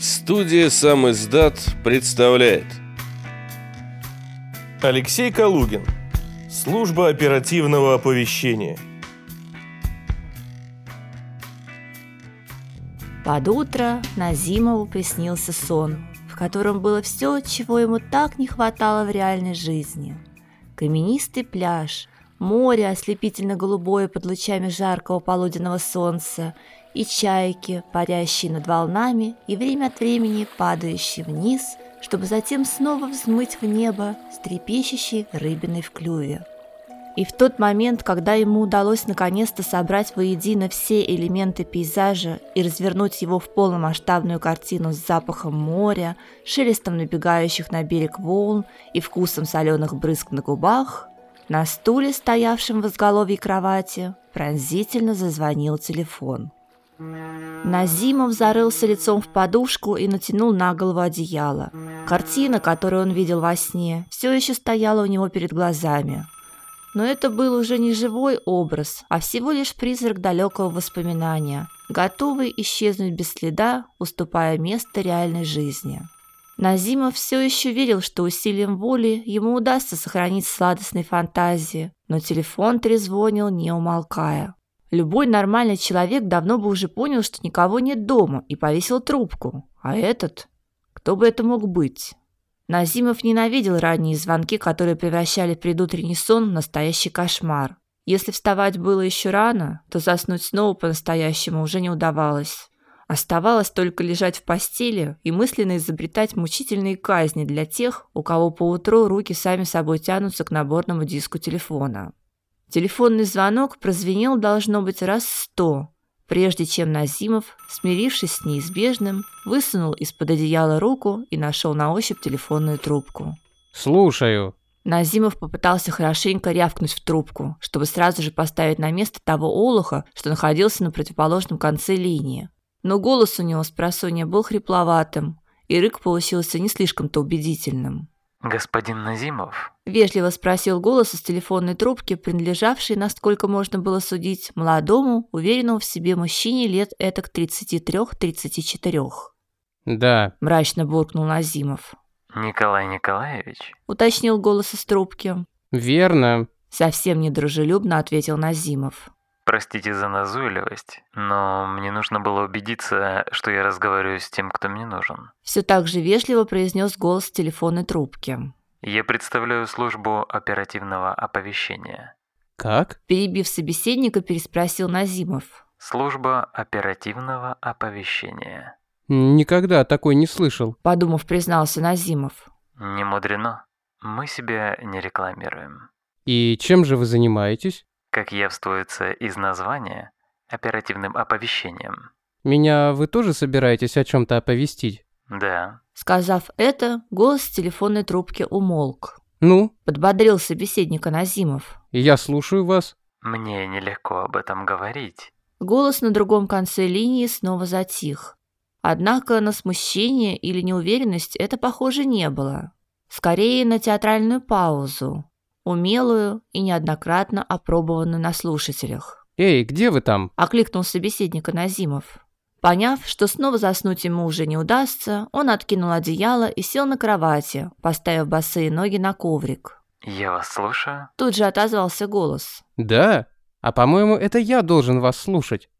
Студия «Сам издат» представляет. Алексей Калугин. Служба оперативного оповещения. Под утро Назимову приснился сон, в котором было все, чего ему так не хватало в реальной жизни. Каменистый пляж, море ослепительно-голубое под лучами жаркого полуденного солнца и чайки, парящие над волнами и время от времени падающие вниз, чтобы затем снова взмыть в небо с трепещущей рыбиной в клюве. И в тот момент, когда ему удалось наконец-то собрать воедино все элементы пейзажа и развернуть его в полномасштабную картину с запахом моря, шелестом набегающих на берег волн и вкусом соленых брызг на губах, на стуле, стоявшем в изголовье кровати, пронзительно зазвонил телефон. Назимов зарылся лицом в подушку и натянул на голову одеяло. Картина, которую он видел во сне, все еще стояла у него перед глазами. Но это был уже не живой образ, а всего лишь призрак далекого воспоминания, готовый исчезнуть без следа, уступая место реальной жизни. Назимов все еще верил, что усилием воли ему удастся сохранить сладостные фантазии, но телефон трезвонил, не умолкая. Любой нормальный человек давно бы уже понял, что никого нет дома, и повесил трубку. А этот? Кто бы это мог быть? Назимов ненавидел ранние звонки, которые превращали предутренний сон в настоящий кошмар. Если вставать было еще рано, то заснуть снова по-настоящему уже не удавалось. Оставалось только лежать в постели и мысленно изобретать мучительные казни для тех, у кого поутру руки сами собой тянутся к наборному диску телефона. Телефонный звонок прозвенел должно быть раз сто, прежде чем Назимов, смирившись с неизбежным, высунул из-под одеяла руку и нашел на ощупь телефонную трубку. «Слушаю», Назимов попытался хорошенько рявкнуть в трубку, чтобы сразу же поставить на место того олуха, что находился на противоположном конце линии. Но голос у него с просонья был хрипловатым, и рык получился не слишком-то убедительным. «Господин Назимов?» – вежливо спросил голос из телефонной трубки, принадлежавший, насколько можно было судить, молодому, уверенному в себе мужчине лет этак 33-34. «Да», – мрачно буркнул Назимов. «Николай Николаевич?» – уточнил голос из трубки. «Верно», – совсем недружелюбно ответил Назимов. Простите за назойливость, но мне нужно было убедиться, что я разговариваю с тем, кто мне нужен. Все так же вежливо произнес голос телефонной трубки. Я представляю службу оперативного оповещения. «Как?» Перебив собеседника, переспросил Назимов. Служба оперативного оповещения. «Никогда такой не слышал», – подумав, признался Назимов. Не мудрено. Мы себя не рекламируем. «И чем же вы занимаетесь?» Как явствуется из названия, оперативным оповещением. Меня вы тоже собираетесь о чем-то оповестить? Да. Сказав это, голос с телефонной трубки умолк. Ну? Подбодрил собеседника Назимов. Я слушаю вас. Мне нелегко об этом говорить. Голос на другом конце линии снова затих. Однако на смущение или неуверенность это похоже не было. Скорее на театральную паузу, умелую и неоднократно опробованную на слушателях. «Эй, где вы там?» – окликнул собеседника Назимов. Поняв, что снова заснуть ему уже не удастся, он откинул одеяло и сел на кровати, поставив босые ноги на коврик. «Я вас слушаю». Тут же отозвался голос. «Да? А по-моему, это я должен вас слушать.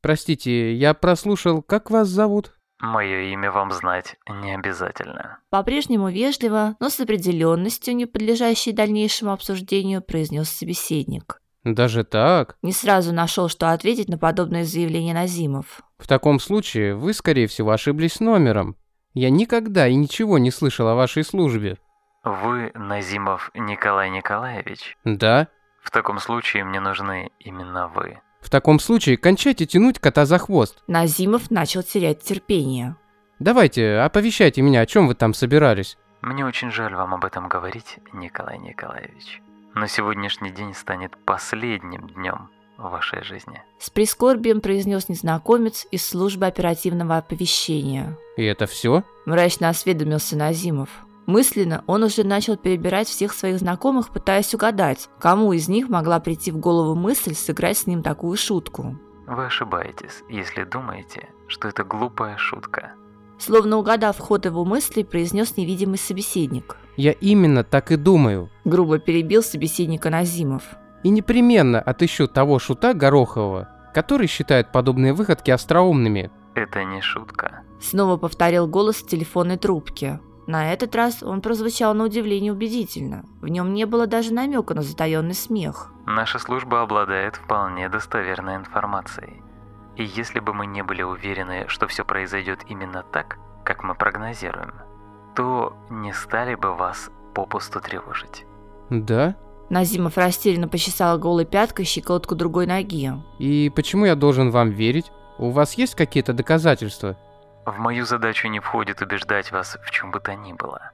Простите, я прослушал, как вас зовут?» Мое имя вам знать не обязательно. По-прежнему вежливо, но с определенностью, не подлежащей дальнейшему обсуждению, произнес собеседник. Даже так? Не сразу нашел, что ответить на подобное заявление Назимов. В таком случае вы, скорее всего, ошиблись номером. Я никогда и ничего не слышал о вашей службе. Вы Назимов Николай Николаевич? Да. В таком случае мне нужны именно вы. В таком случае кончайте тянуть кота за хвост. Назимов начал терять терпение. Давайте, оповещайте меня, о чем вы там собирались. Мне очень жаль вам об этом говорить, Николай Николаевич. Но сегодняшний день станет последним днем в вашей жизни. С прискорбием произнес незнакомец из службы оперативного оповещения. И это все? Мрачно осведомился Назимов. Мысленно он уже начал перебирать всех своих знакомых, пытаясь угадать, кому из них могла прийти в голову мысль сыграть с ним такую шутку. Вы ошибаетесь, если думаете, что это глупая шутка. Словно угадав ход его мыслей, произнес невидимый собеседник. Я именно так и думаю. Грубо перебил собеседника Назимов. И непременно отыщу того шута Горохового, который считает подобные выходки остроумными. Это не шутка. Снова повторил голос в телефонной трубке. На этот раз он прозвучал на удивление убедительно. В нем не было даже намека на затаенный смех. Наша служба обладает вполне достоверной информацией. И если бы мы не были уверены, что все произойдет именно так, как мы прогнозируем, то не стали бы вас попусту тревожить. Да? Назимов растерянно почесал голой пяткой щиколотку другой ноги. И почему я должен вам верить? У вас есть какие-то доказательства? В мою задачу не входит убеждать вас в чем бы то ни было.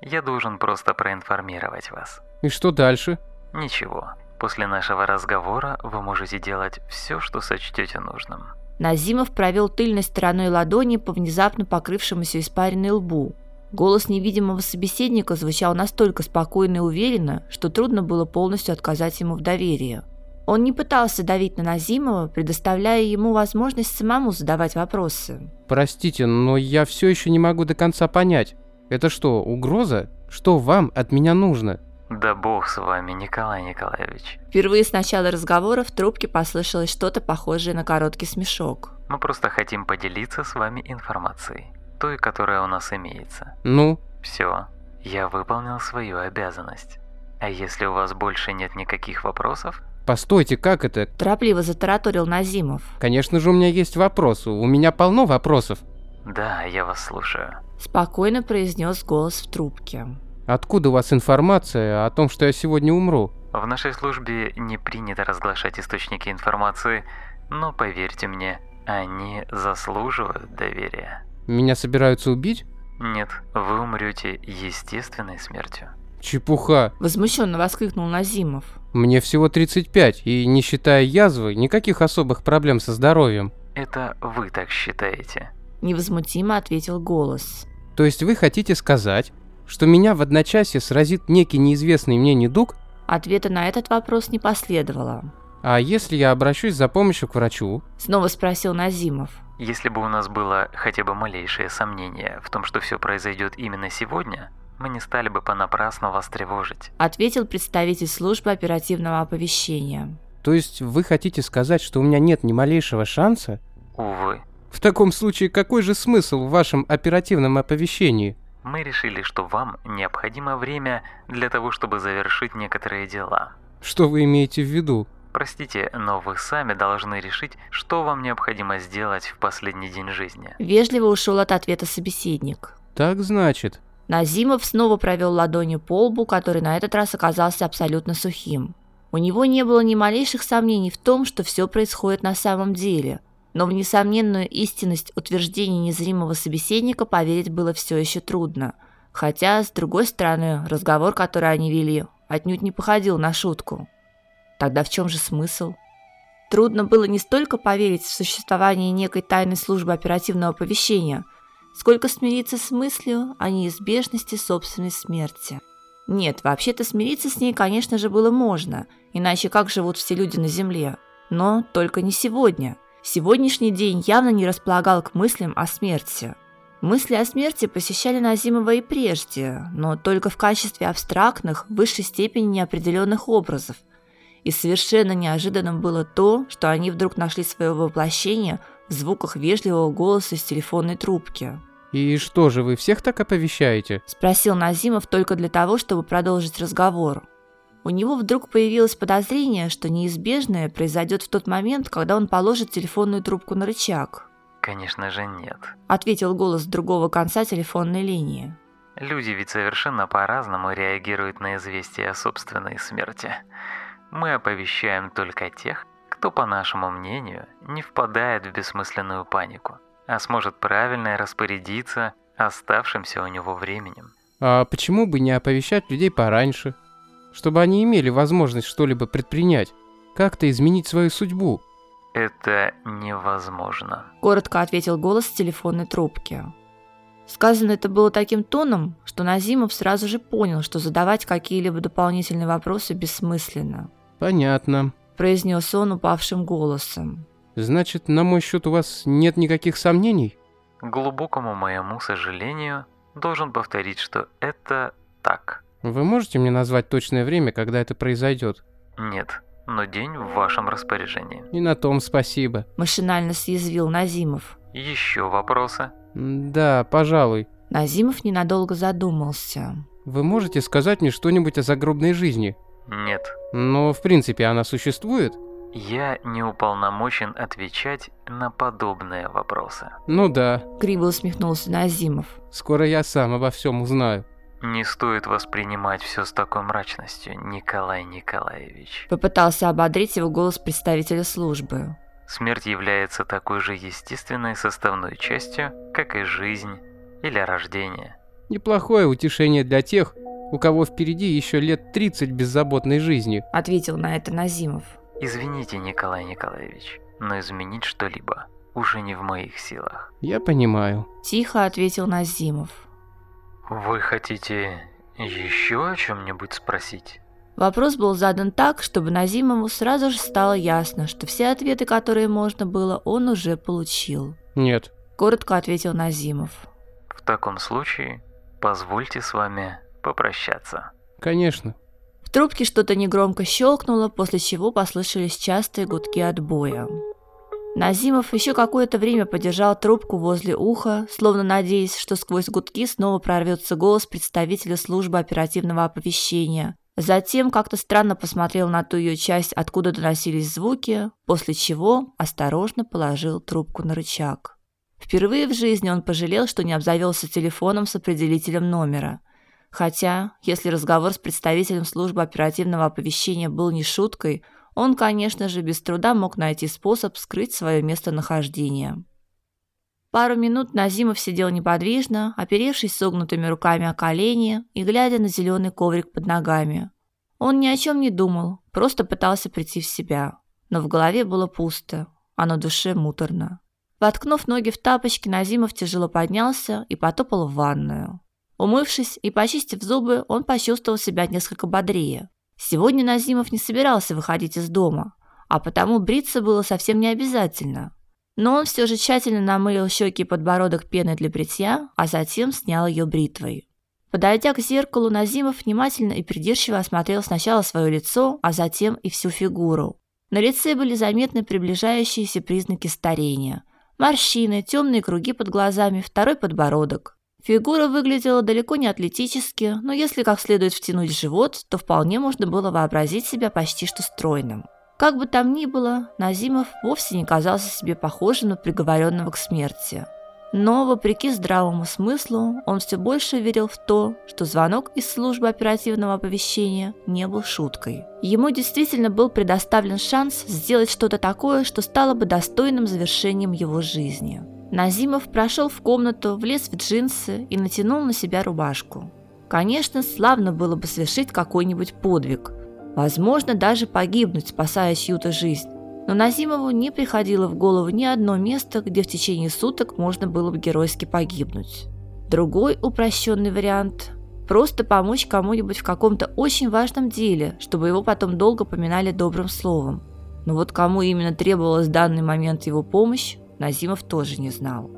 Я должен просто проинформировать вас. И что дальше? Ничего. После нашего разговора вы можете делать все, что сочтете нужным. Назимов провел тыльной стороной ладони по внезапно покрывшемуся испаренной лбу. Голос невидимого собеседника звучал настолько спокойно и уверенно, что трудно было полностью отказать ему в доверии. Он не пытался давить на Назимова, предоставляя ему возможность самому задавать вопросы. Простите, но я все еще не могу до конца понять. Это что, угроза? Что вам от меня нужно? Да бог с вами, Николай Николаевич. Впервые с начала разговора в трубке послышалось что-то похожее на короткий смешок. Мы просто хотим поделиться с вами информацией. Той, которая у нас имеется. Ну? Все, я выполнил свою обязанность. А если у вас больше нет никаких вопросов, Постойте, как это? Торопливо затараторил Назимов. Конечно же, у меня есть вопросы. У меня полно вопросов. да, я вас слушаю. Спокойно произнес голос в трубке. Откуда у вас информация о том, что я сегодня умру? В нашей службе не принято разглашать источники информации, но поверьте мне, они заслуживают доверия. Меня собираются убить? Нет, вы умрете естественной смертью. Чепуха. Возмущенно воскликнул Назимов. Мне всего 35, и не считая язвы, никаких особых проблем со здоровьем. Это вы так считаете. Невозмутимо ответил голос. То есть вы хотите сказать, что меня в одночасье сразит некий неизвестный мне недуг, Ответа на этот вопрос не последовало. а если я обращусь за помощью к врачу? Снова спросил Назимов. Если бы у нас было хотя бы малейшее сомнение в том, что все произойдет именно сегодня, мы не стали бы понапрасну вас тревожить. Ответил представитель службы оперативного оповещения. То есть вы хотите сказать, что у меня нет ни малейшего шанса? Увы, В таком случае какой же смысл в вашем оперативном оповещении? мы решили, что вам необходимо время для того, чтобы завершить некоторые дела. Что вы имеете в виду? Простите, но вы сами должны решить, что вам необходимо сделать в последний день жизни. Вежливо ушел от ответа собеседник. Так значит. Назимов снова провел ладонью по лбу, который на этот раз оказался абсолютно сухим. У него не было ни малейших сомнений в том, что все происходит на самом деле, но в несомненную истинность утверждений незримого собеседника поверить было все еще трудно. Хотя, с другой стороны, разговор, который они вели, отнюдь не походил на шутку. Тогда в чем же смысл? Трудно было не столько поверить в существование некой тайной службы оперативного оповещения, сколько смириться с мыслью о неизбежности собственной смерти. Нет, вообще-то смириться с ней, конечно же, было можно, иначе как живут все люди на Земле. Но только не сегодня. Сегодняшний день явно не располагал к мыслям о смерти. Мысли о смерти посещали Назимова и прежде, но только в качестве абстрактных, в высшей степени неопределенных образов. И совершенно неожиданным было то, что они вдруг нашли свое воплощение в звуках вежливого голоса из телефонной трубки. И что же, вы всех так оповещаете? Спросил Назимов только для того, чтобы продолжить разговор. У него вдруг появилось подозрение, что неизбежное произойдет в тот момент, когда он положит телефонную трубку на рычаг. Конечно же нет. Ответил голос с другого конца телефонной линии. Люди ведь совершенно по-разному реагируют на известие о собственной смерти. Мы оповещаем только тех, кто, по нашему мнению, не впадает в бессмысленную панику, а сможет правильно распорядиться оставшимся у него временем. А почему бы не оповещать людей пораньше? Чтобы они имели возможность что-либо предпринять, как-то изменить свою судьбу. Это невозможно. Коротко ответил голос с телефонной трубки. Сказано это было таким тоном, что Назимов сразу же понял, что задавать какие-либо дополнительные вопросы бессмысленно. Понятно. Произнес он упавшим голосом. Значит, на мой счет у вас нет никаких сомнений? К глубокому моему сожалению, должен повторить, что это так. Вы можете мне назвать точное время, когда это произойдет? Нет, но день в вашем распоряжении. И на том спасибо. Машинально съязвил Назимов. Еще вопросы? Да, пожалуй. Назимов ненадолго задумался. Вы можете сказать мне что-нибудь о загробной жизни? Нет. Но, в принципе, она существует? Я не уполномочен отвечать на подобные вопросы. Ну да. Криво усмехнулся Назимов. Скоро я сам обо всем узнаю. Не стоит воспринимать все с такой мрачностью, Николай Николаевич. Попытался ободрить его голос представителя службы. Смерть является такой же естественной составной частью, как и жизнь или рождение. Неплохое утешение для тех, у кого впереди еще лет 30 беззаботной жизни. Ответил на это Назимов. Извините, Николай Николаевич, но изменить что-либо уже не в моих силах. Я понимаю. Тихо ответил Назимов. Вы хотите еще о чем-нибудь спросить? Вопрос был задан так, чтобы Назимову сразу же стало ясно, что все ответы, которые можно было, он уже получил. Нет. Коротко ответил Назимов. В таком случае, позвольте с вами попрощаться. Конечно. В трубке что-то негромко щелкнуло, после чего послышались частые гудки отбоя. Назимов еще какое-то время подержал трубку возле уха, словно надеясь, что сквозь гудки снова прорвется голос представителя службы оперативного оповещения. Затем как-то странно посмотрел на ту ее часть, откуда доносились звуки, после чего осторожно положил трубку на рычаг. Впервые в жизни он пожалел, что не обзавелся телефоном с определителем номера. Хотя, если разговор с представителем службы оперативного оповещения был не шуткой, он, конечно же, без труда мог найти способ скрыть свое местонахождение. Пару минут Назимов сидел неподвижно, оперевшись согнутыми руками о колени и глядя на зеленый коврик под ногами. Он ни о чем не думал, просто пытался прийти в себя. Но в голове было пусто, а на душе муторно. Воткнув ноги в тапочки, Назимов тяжело поднялся и потопал в ванную. Умывшись и почистив зубы, он почувствовал себя несколько бодрее. Сегодня Назимов не собирался выходить из дома, а потому бриться было совсем не обязательно. Но он все же тщательно намылил щеки и подбородок пеной для бритья, а затем снял ее бритвой. Подойдя к зеркалу, Назимов внимательно и придирчиво осмотрел сначала свое лицо, а затем и всю фигуру. На лице были заметны приближающиеся признаки старения. Морщины, темные круги под глазами, второй подбородок. Фигура выглядела далеко не атлетически, но если как следует втянуть живот, то вполне можно было вообразить себя почти что стройным. Как бы там ни было, Назимов вовсе не казался себе похожим на приговоренного к смерти. Но, вопреки здравому смыслу, он все больше верил в то, что звонок из службы оперативного оповещения не был шуткой. Ему действительно был предоставлен шанс сделать что-то такое, что стало бы достойным завершением его жизни. Назимов прошел в комнату, влез в джинсы и натянул на себя рубашку. Конечно, славно было бы совершить какой-нибудь подвиг. Возможно, даже погибнуть, спасая чью-то жизнь. Но Назимову не приходило в голову ни одно место, где в течение суток можно было бы геройски погибнуть. Другой упрощенный вариант – просто помочь кому-нибудь в каком-то очень важном деле, чтобы его потом долго поминали добрым словом. Но вот кому именно требовалась в данный момент его помощь, Назимов тоже не знал.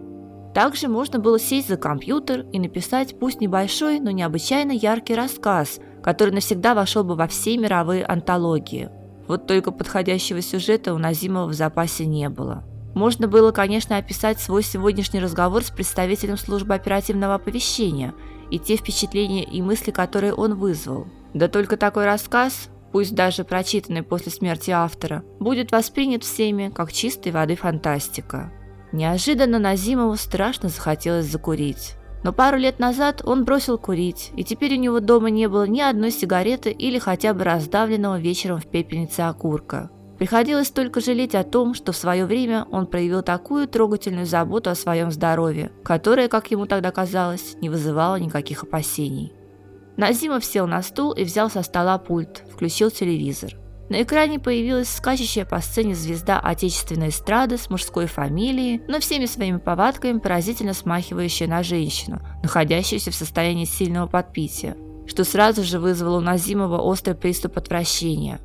Также можно было сесть за компьютер и написать пусть небольшой, но необычайно яркий рассказ, который навсегда вошел бы во все мировые антологии. Вот только подходящего сюжета у Назимова в запасе не было. Можно было, конечно, описать свой сегодняшний разговор с представителем службы оперативного оповещения и те впечатления и мысли, которые он вызвал. Да только такой рассказ, пусть даже прочитанный после смерти автора, будет воспринят всеми как чистой воды фантастика. Неожиданно Назимову страшно захотелось закурить. Но пару лет назад он бросил курить, и теперь у него дома не было ни одной сигареты или хотя бы раздавленного вечером в пепельнице окурка. Приходилось только жалеть о том, что в свое время он проявил такую трогательную заботу о своем здоровье, которая, как ему тогда казалось, не вызывала никаких опасений. Назимов сел на стул и взял со стола пульт, включил телевизор. На экране появилась скачущая по сцене звезда отечественной эстрады с мужской фамилией, но всеми своими повадками поразительно смахивающая на женщину, находящуюся в состоянии сильного подпития, что сразу же вызвало у Назимова острый приступ отвращения.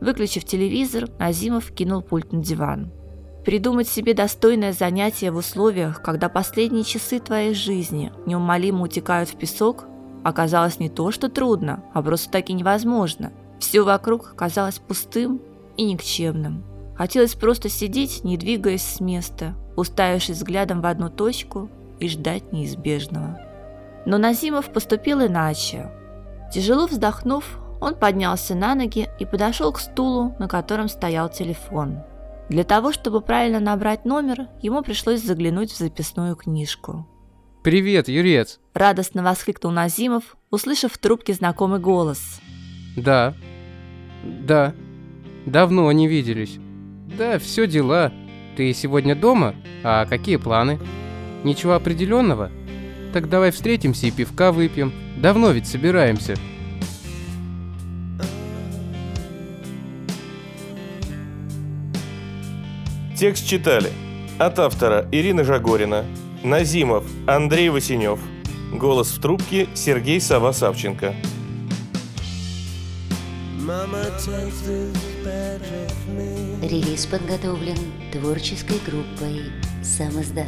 Выключив телевизор, Назимов кинул пульт на диван. придумать себе достойное занятие в условиях, когда последние часы твоей жизни неумолимо утекают в песок, оказалось не то, что трудно, а просто таки невозможно. Все вокруг казалось пустым и никчемным. Хотелось просто сидеть, не двигаясь с места, уставившись взглядом в одну точку и ждать неизбежного. Но Назимов поступил иначе. Тяжело вздохнув, он поднялся на ноги и подошел к стулу, на котором стоял телефон. Для того, чтобы правильно набрать номер, ему пришлось заглянуть в записную книжку. «Привет, Юрец!» – радостно воскликнул Назимов, услышав в трубке знакомый голос. «Да, да, давно не виделись. Да, все дела. Ты сегодня дома? А какие планы? Ничего определенного? Так давай встретимся и пивка выпьем. Давно ведь собираемся». Текст читали от автора Ирина Жагорина, Назимов Андрей Васенев, голос в трубке Сергей Сава-Савченко. Релиз подготовлен творческой группой «Сам издат».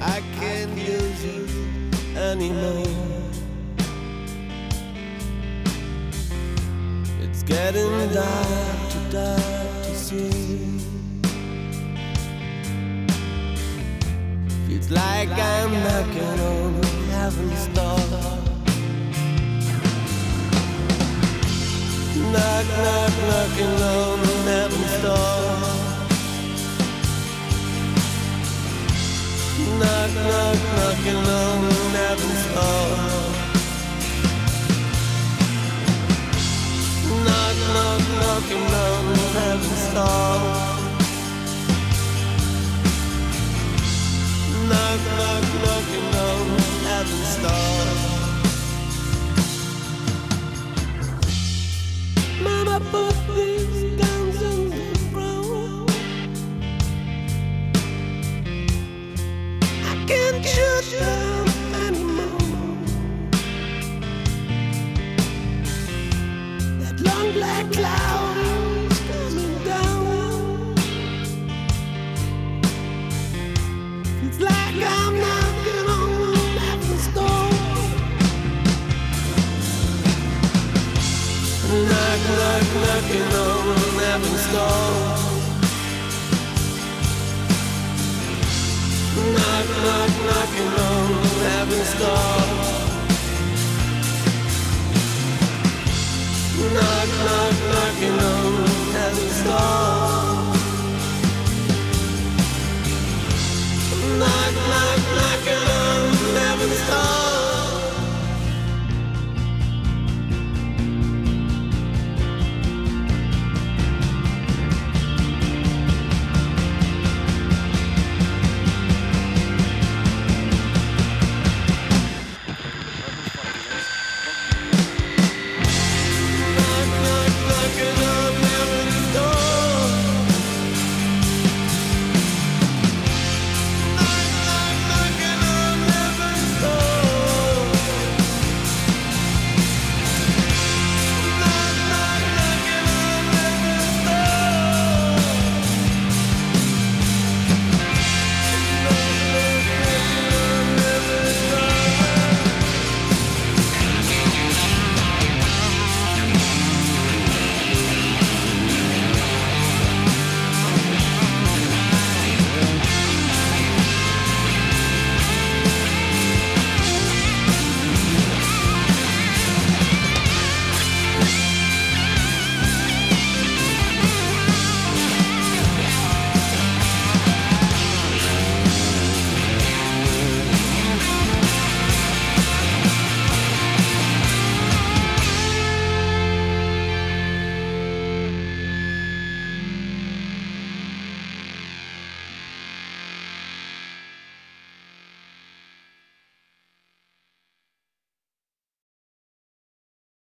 It's getting dark, too dark to see Feels like I'm knocking on heaven's door. Knock, knock, knocking on heaven's door. Knock, knock, knocking on heaven's door. Knock, knock, knocking on heaven's door Knock, knock, knocking on heaven's door.